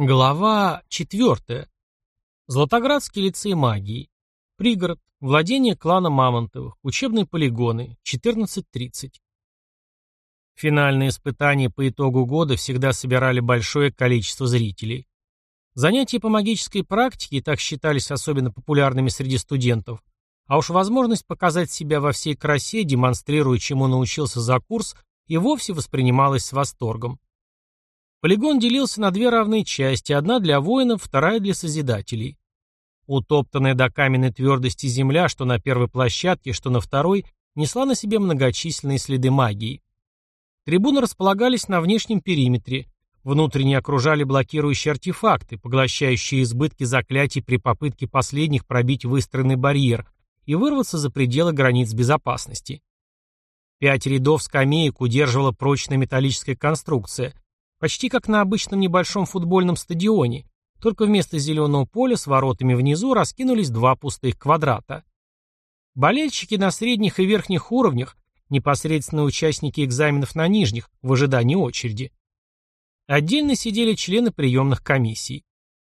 Глава 4. Златоградский лицей магии. Пригород. Владение клана Мамонтовых. Учебные полигоны. 14.30. Финальные испытания по итогу года всегда собирали большое количество зрителей. Занятия по магической практике так считались особенно популярными среди студентов, а уж возможность показать себя во всей красе, демонстрируя, чему научился за курс, и вовсе воспринималась с восторгом. Полигон делился на две равные части, одна для воинов, вторая для созидателей. Утоптанная до каменной твердости земля, что на первой площадке, что на второй, несла на себе многочисленные следы магии. Трибуны располагались на внешнем периметре, внутренне окружали блокирующие артефакты, поглощающие избытки заклятий при попытке последних пробить выстроенный барьер и вырваться за пределы границ безопасности. Пять рядов скамеек удерживала прочная металлическая конструкция – Почти как на обычном небольшом футбольном стадионе, только вместо зеленого поля с воротами внизу раскинулись два пустых квадрата. Болельщики на средних и верхних уровнях, непосредственно участники экзаменов на нижних, в ожидании очереди. Отдельно сидели члены приемных комиссий.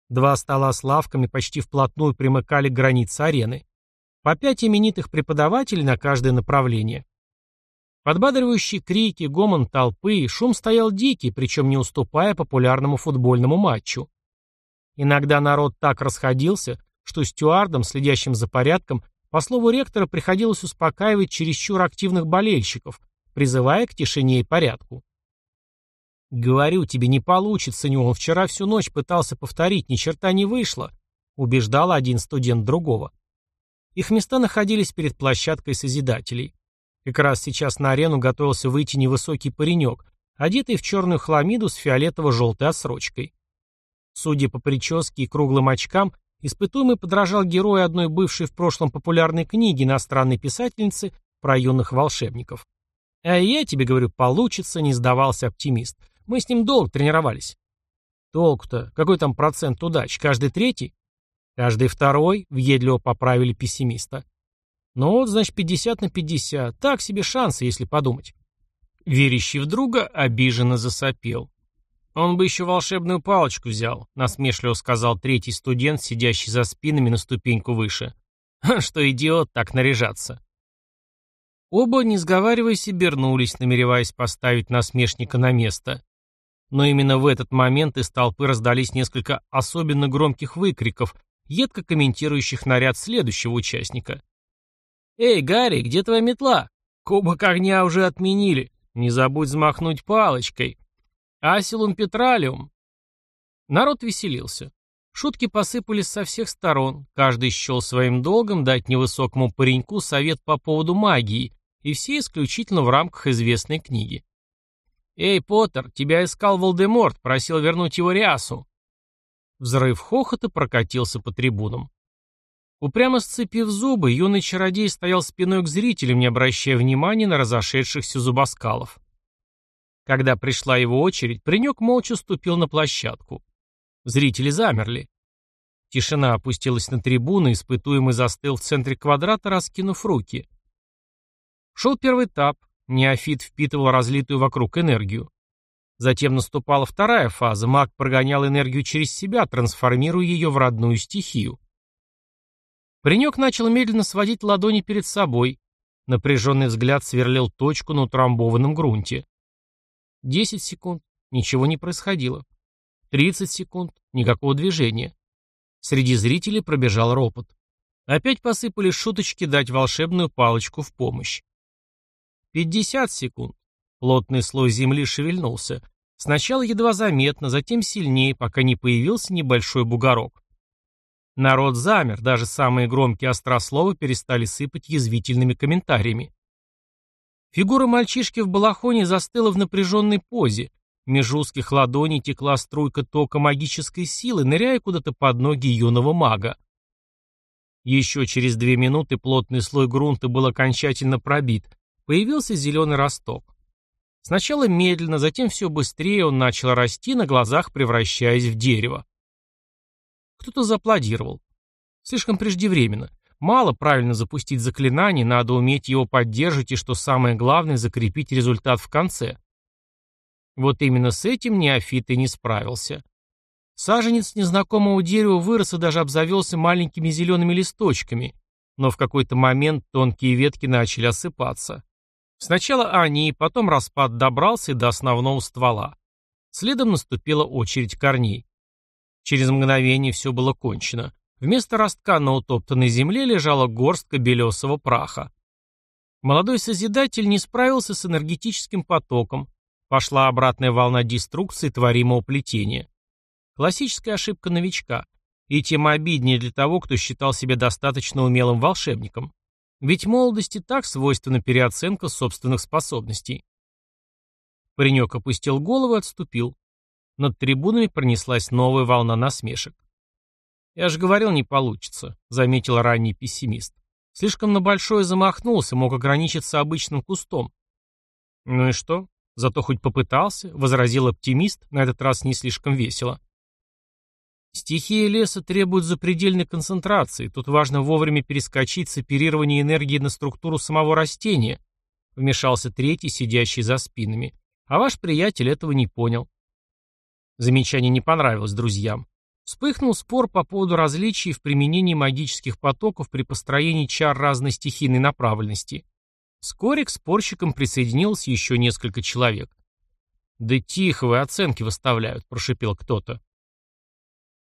Два стола с лавками почти вплотную примыкали к границе арены. По пять именитых преподавателей на каждое направление. Подбадривающие крики, гомон толпы, шум стоял дикий, причем не уступая популярному футбольному матчу. Иногда народ так расходился, что стюардам, следящим за порядком, по слову ректора приходилось успокаивать чересчур активных болельщиков, призывая к тишине и порядку. «Говорю тебе, не получится, не он вчера всю ночь пытался повторить, ни черта не вышло», убеждал один студент другого. Их места находились перед площадкой Созидателей. Как раз сейчас на арену готовился выйти невысокий паренек, одетый в черную хламиду с фиолетово-желтой отсрочкой. Судя по прическе и круглым очкам, испытуемый подражал герою одной бывшей в прошлом популярной книги иностранной писательницы про юных волшебников. «А я тебе говорю, получится», — не сдавался оптимист. «Мы с ним долго тренировались». «Толку-то? Какой там процент удач? Каждый третий?» «Каждый второй», — въедливо поправили пессимиста. Ну вот, значит, 50 на 50. Так себе шансы, если подумать. Верящий в друга обиженно засопел. Он бы еще волшебную палочку взял, насмешливо сказал третий студент, сидящий за спинами на ступеньку выше. Что идиот так наряжаться. Оба, не сговариваясь, обернулись, намереваясь поставить насмешника на место. Но именно в этот момент из толпы раздались несколько особенно громких выкриков, едко комментирующих наряд следующего участника. «Эй, Гарри, где твоя метла? Кубок огня уже отменили. Не забудь взмахнуть палочкой. Асилум Петралиум». Народ веселился. Шутки посыпались со всех сторон. Каждый счел своим долгом дать невысокому пареньку совет по поводу магии, и все исключительно в рамках известной книги. «Эй, Поттер, тебя искал Волдеморт, просил вернуть его рясу». Взрыв хохота прокатился по трибунам. Упрямо сцепив зубы, юный чародей стоял спиной к зрителям, не обращая внимания на разошедшихся зубоскалов. Когда пришла его очередь, паренек молча ступил на площадку. Зрители замерли. Тишина опустилась на трибуны, испытуемый застыл в центре квадрата, раскинув руки. Шел первый этап, неофит впитывал разлитую вокруг энергию. Затем наступала вторая фаза, маг прогонял энергию через себя, трансформируя ее в родную стихию. Паренек начал медленно сводить ладони перед собой. Напряженный взгляд сверлил точку на утрамбованном грунте. Десять секунд. Ничего не происходило. Тридцать секунд. Никакого движения. Среди зрителей пробежал ропот. Опять посыпались шуточки дать волшебную палочку в помощь. Пятьдесят секунд. Плотный слой земли шевельнулся. Сначала едва заметно, затем сильнее, пока не появился небольшой бугорок. Народ замер, даже самые громкие острословы перестали сыпать язвительными комментариями. Фигура мальчишки в балахоне застыла в напряженной позе. Меж узких ладоней текла струйка тока магической силы, ныряя куда-то под ноги юного мага. Еще через две минуты плотный слой грунта был окончательно пробит. Появился зеленый росток. Сначала медленно, затем все быстрее он начал расти, на глазах превращаясь в дерево. Кто-то зааплодировал. Слишком преждевременно. Мало правильно запустить заклинание, надо уметь его поддерживать и, что самое главное, закрепить результат в конце. Вот именно с этим неофит и не справился. Саженец незнакомого дерева вырос и даже обзавелся маленькими зелеными листочками, но в какой-то момент тонкие ветки начали осыпаться. Сначала они, потом распад добрался до основного ствола. Следом наступила очередь корней. Через мгновение все было кончено. Вместо ростка на утоптанной земле лежала горстка белесого праха. Молодой Созидатель не справился с энергетическим потоком. Пошла обратная волна деструкции творимого плетения. Классическая ошибка новичка. И тем обиднее для того, кто считал себя достаточно умелым волшебником. Ведь молодости так свойственна переоценка собственных способностей. Паренек опустил голову и отступил. Над трибунами пронеслась новая волна насмешек. «Я же говорил, не получится», — заметил ранний пессимист. «Слишком на большое замахнулся, мог ограничиться обычным кустом». «Ну и что? Зато хоть попытался», — возразил оптимист, на этот раз не слишком весело. Стихия леса требует запредельной концентрации, тут важно вовремя перескочить с оперирования энергии на структуру самого растения, вмешался третий, сидящий за спинами. А ваш приятель этого не понял. Замечание не понравилось друзьям. Вспыхнул спор по поводу различий в применении магических потоков при построении чар разной стихийной направленности. Вскоре к спорщикам присоединилось еще несколько человек. «Да тихо вы оценки выставляют», — прошипел кто-то.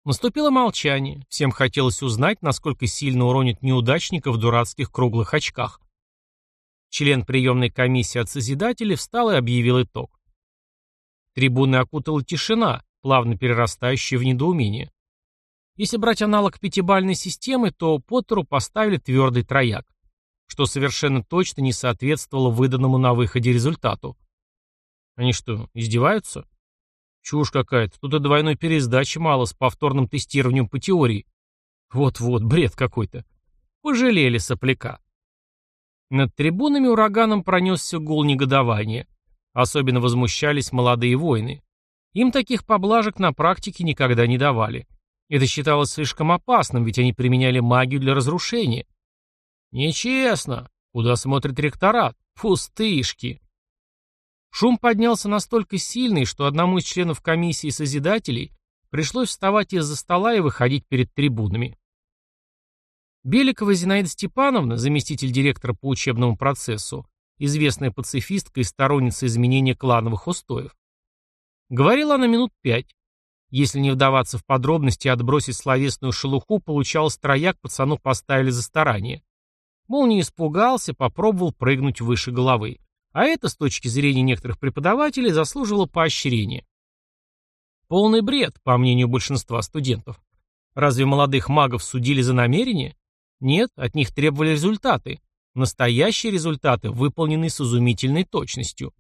Наступило молчание. Всем хотелось узнать, насколько сильно уронит неудачника в дурацких круглых очках. Член приемной комиссии от Созидателей встал и объявил итог. Трибуны окутала тишина, плавно перерастающая в недоумение. Если брать аналог пятибальной системы, то Поттеру поставили твердый трояк, что совершенно точно не соответствовало выданному на выходе результату. Они что, издеваются? Чушь какая-то, тут и двойной пересдачи мало с повторным тестированием по теории. Вот-вот, бред какой-то. Пожалели сопляка. Над трибунами ураганом пронесся гул негодования. Особенно возмущались молодые воины. Им таких поблажек на практике никогда не давали. Это считалось слишком опасным, ведь они применяли магию для разрушения. Нечестно. Куда смотрит ректорат? Пустышки. Шум поднялся настолько сильный, что одному из членов комиссии Созидателей пришлось вставать из-за стола и выходить перед трибунами. Беликова Зинаида Степановна, заместитель директора по учебному процессу, известная пацифистка и сторонница изменения клановых устоев. Говорила она минут пять. Если не вдаваться в подробности и отбросить словесную шелуху, получалось трояк пацану поставили за старание. Мол, не испугался, попробовал прыгнуть выше головы. А это, с точки зрения некоторых преподавателей, заслуживало поощрения. Полный бред, по мнению большинства студентов. Разве молодых магов судили за намерение? Нет, от них требовали результаты. Настоящие результаты, выполненные с изумительной точностью.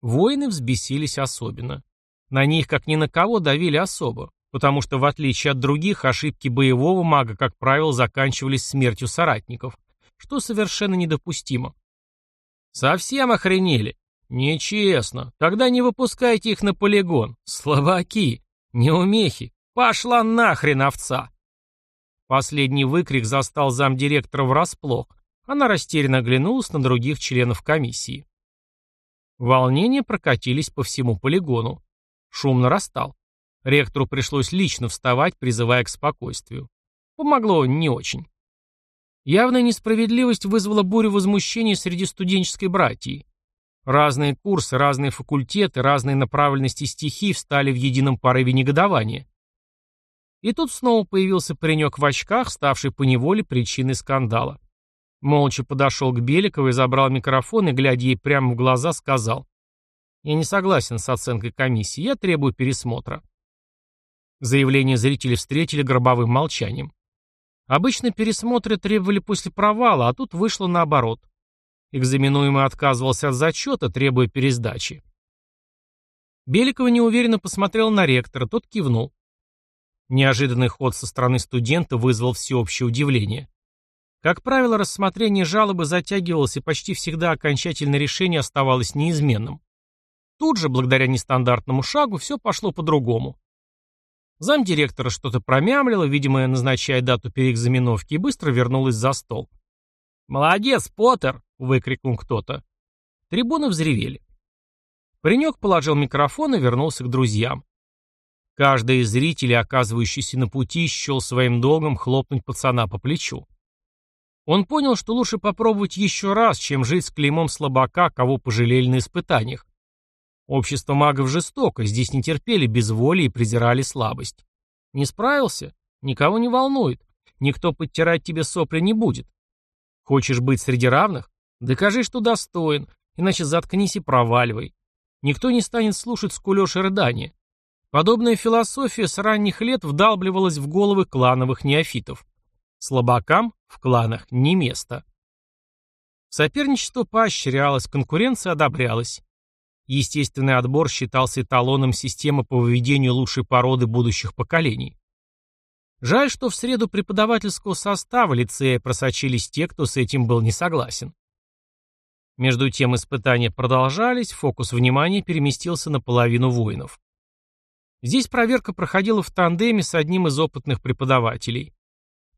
Воины взбесились особенно. На них, как ни на кого, давили особо, потому что, в отличие от других, ошибки боевого мага, как правило, заканчивались смертью соратников, что совершенно недопустимо. Совсем охренели? Нечестно. Тогда не выпускайте их на полигон. Слабаки. Неумехи. Пошла нахрен овца. Последний выкрик застал замдиректора врасплох. Она растерянно оглянулась на других членов комиссии. Волнения прокатились по всему полигону. Шум нарастал. Ректору пришлось лично вставать, призывая к спокойствию. Помогло не очень. Явная несправедливость вызвала бурю возмущений среди студенческой братьи. Разные курсы, разные факультеты, разные направленности стихий встали в едином порыве негодования. И тут снова появился паренек в очках, ставший поневоле причиной скандала. Молча подошел к Беликовой, забрал микрофон и, глядя ей прямо в глаза, сказал. «Я не согласен с оценкой комиссии, я требую пересмотра». Заявление зрителей встретили гробовым молчанием. Обычно пересмотры требовали после провала, а тут вышло наоборот. Экзаменуемый отказывался от зачета, требуя пересдачи. Беликова неуверенно посмотрел на ректора, тот кивнул. Неожиданный ход со стороны студента вызвал всеобщее удивление. Как правило, рассмотрение жалобы затягивалось, и почти всегда окончательное решение оставалось неизменным. Тут же, благодаря нестандартному шагу, все пошло по-другому. Замдиректора что-то промямлила, видимо, назначая дату переэкзаменовки, и быстро вернулась за стол. «Молодец, Поттер!» — выкрикнул кто-то. Трибуны взревели. Паренек положил микрофон и вернулся к друзьям. Каждый из зрителей, оказывающийся на пути, счел своим долгом хлопнуть пацана по плечу. Он понял, что лучше попробовать еще раз, чем жить с клеймом слабака, кого пожалели на испытаниях. Общество магов жестоко, здесь не терпели безволие и презирали слабость. Не справился? Никого не волнует. Никто подтирать тебе сопли не будет. Хочешь быть среди равных? Докажи, что достоин, иначе заткнись и проваливай. Никто не станет слушать скулёж и рыдания. Подобная философия с ранних лет вдалбливалась в головы клановых неофитов. Слабакам в кланах не место. Соперничество поощрялось, конкуренция одобрялась. Естественный отбор считался эталоном системы по выведению лучшей породы будущих поколений. Жаль, что в среду преподавательского состава лицея просочились те, кто с этим был не согласен. Между тем испытания продолжались, фокус внимания переместился на половину воинов. Здесь проверка проходила в тандеме с одним из опытных преподавателей.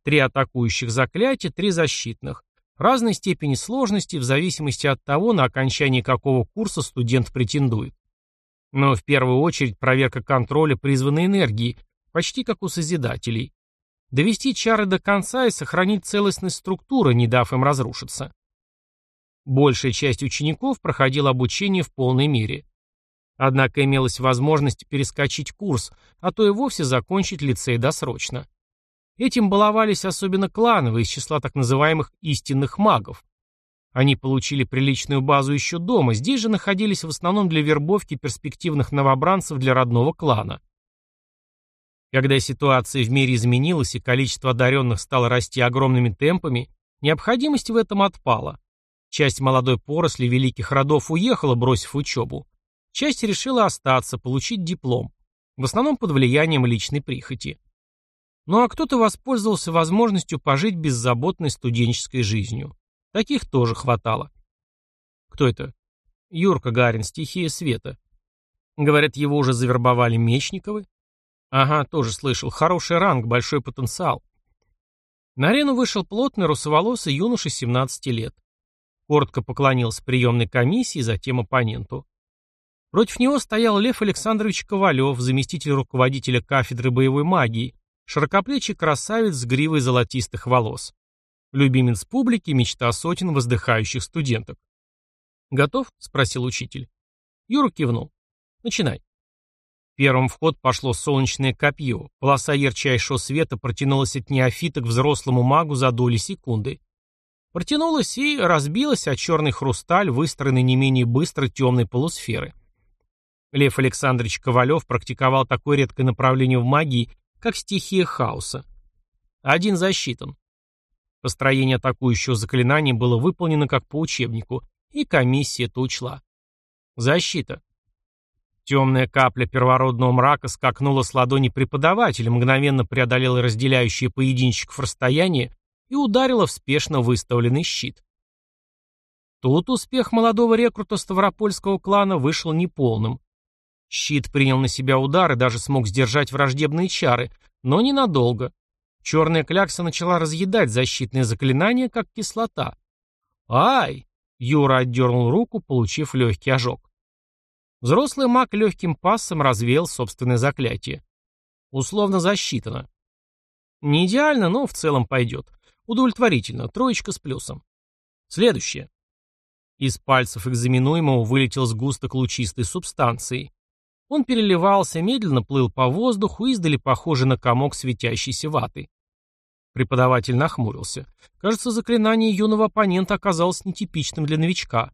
Три атакующих заклятия, три защитных. Разной степени сложности в зависимости от того, на окончании какого курса студент претендует. Но в первую очередь проверка контроля призванной энергии, почти как у Созидателей. Довести чары до конца и сохранить целостность структуры, не дав им разрушиться. Большая часть учеников проходила обучение в полной мере. Однако имелась возможность перескочить курс, а то и вовсе закончить лицей досрочно. Этим баловались особенно клановые из числа так называемых истинных магов. Они получили приличную базу еще дома, здесь же находились в основном для вербовки перспективных новобранцев для родного клана. Когда ситуация в мире изменилась и количество одаренных стало расти огромными темпами, необходимость в этом отпала. Часть молодой поросли великих родов уехала, бросив учебу. Часть решила остаться, получить диплом. В основном под влиянием личной прихоти. Ну а кто-то воспользовался возможностью пожить беззаботной студенческой жизнью. Таких тоже хватало. Кто это? Юрка Гарин, стихия света. Говорят, его уже завербовали Мечниковы. Ага, тоже слышал. Хороший ранг, большой потенциал. На арену вышел плотный русоволосый юноша 17 лет. Коротко поклонился приемной комиссии, затем оппоненту. Против него стоял Лев Александрович Ковалев, заместитель руководителя кафедры боевой магии, Широкоплечий красавец с гривой золотистых волос. Любимец публики, мечта сотен воздыхающих студенток. «Готов?» — спросил учитель. Юра кивнул. «Начинай». Первым в ход пошло солнечное копье. Полоса ярчайшего света протянулась от неофита к взрослому магу за доли секунды. Протянулась и разбилась о черный хрусталь, выстроенный не менее быстро темной полусферы. Лев Александрович Ковалев практиковал такое редкое направление в магии, как стихия хаоса. Один засчитан. Построение атакующего заклинания было выполнено как по учебнику, и комиссия это учла. Защита. Темная капля первородного мрака скакнула с ладони преподавателя, мгновенно преодолела разделяющие поединщиков расстояние и ударила в спешно выставленный щит. Тут успех молодого рекрута Ставропольского клана вышел неполным. Щит принял на себя удар и даже смог сдержать враждебные чары, но ненадолго. Черная клякса начала разъедать защитные заклинания, как кислота. «Ай!» — Юра отдернул руку, получив легкий ожог. Взрослый маг легким пассом развеял собственное заклятие. Условно засчитано. Не идеально, но в целом пойдет. Удовлетворительно, троечка с плюсом. Следующее. Из пальцев экзаменуемого вылетел сгусток лучистой субстанции. Он переливался, медленно плыл по воздуху, издали похожий на комок светящейся ваты. Преподаватель нахмурился. Кажется, заклинание юного оппонента оказалось нетипичным для новичка.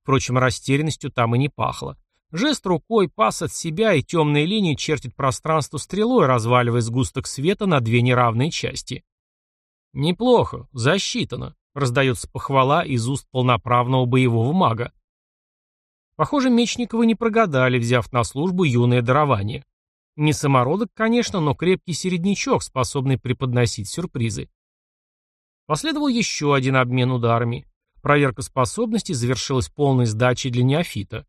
Впрочем, растерянностью там и не пахло. Жест рукой, пас от себя и темные линии чертит пространство стрелой, разваливая сгусток света на две неравные части. «Неплохо, засчитано», — раздается похвала из уст полноправного боевого мага. Похоже, Мечниковы не прогадали, взяв на службу юное дарование. Не самородок, конечно, но крепкий середнячок, способный преподносить сюрпризы. Последовал еще один обмен ударами. Проверка способностей завершилась полной сдачей для неофита.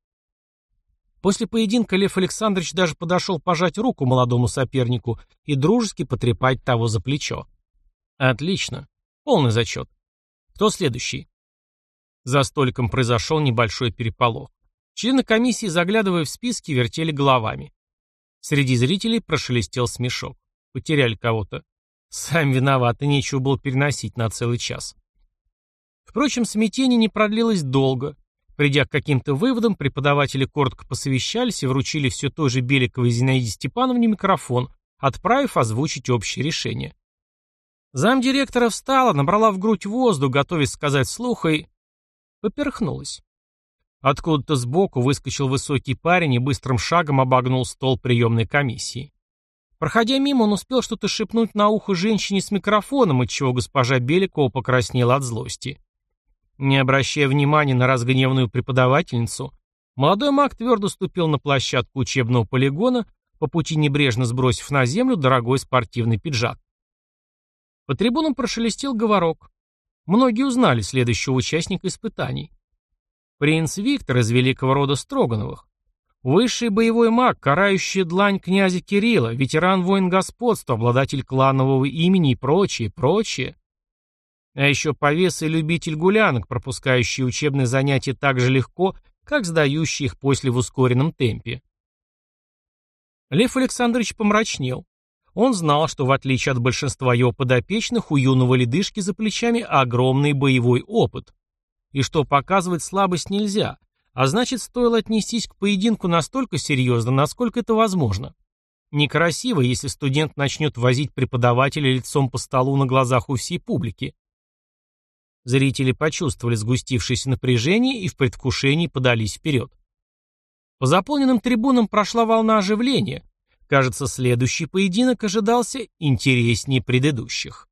После поединка Лев Александрович даже подошел пожать руку молодому сопернику и дружески потрепать того за плечо. Отлично. Полный зачет. Кто следующий? За столиком произошел небольшой переполох. Члены комиссии, заглядывая в списки, вертели головами. Среди зрителей прошелестел смешок. Потеряли кого-то. Сам виноват, и нечего было переносить на целый час. Впрочем, смятение не продлилось долго. Придя к каким-то выводам, преподаватели коротко посовещались и вручили все той же Беликовой Зинаиде Степановне микрофон, отправив озвучить общее решение. Замдиректора встала, набрала в грудь воздух, готовясь сказать вслух, и... поперхнулась. Откуда-то сбоку выскочил высокий парень и быстрым шагом обогнул стол приемной комиссии. Проходя мимо, он успел что-то шепнуть на ухо женщине с микрофоном, отчего госпожа Беликова покраснела от злости. Не обращая внимания на разгневанную преподавательницу, молодой маг твердо ступил на площадку учебного полигона, по пути небрежно сбросив на землю дорогой спортивный пиджак. По трибунам прошелестел говорок. Многие узнали следующего участника испытаний. Принц Виктор из великого рода Строгановых. Высший боевой маг, карающий длань князя Кирилла, ветеран воин господства, обладатель кланового имени и прочее, прочее. А еще повес и любитель гулянок, пропускающий учебные занятия так же легко, как сдающий их после в ускоренном темпе. Лев Александрович помрачнел. Он знал, что в отличие от большинства его подопечных, у юного ледышки за плечами огромный боевой опыт. И что показывать слабость нельзя, а значит, стоило отнестись к поединку настолько серьезно, насколько это возможно. Некрасиво, если студент начнет возить преподавателя лицом по столу на глазах у всей публики. Зрители почувствовали сгустившееся напряжение и в предвкушении подались вперед. По заполненным трибунам прошла волна оживления. Кажется, следующий поединок ожидался интереснее предыдущих.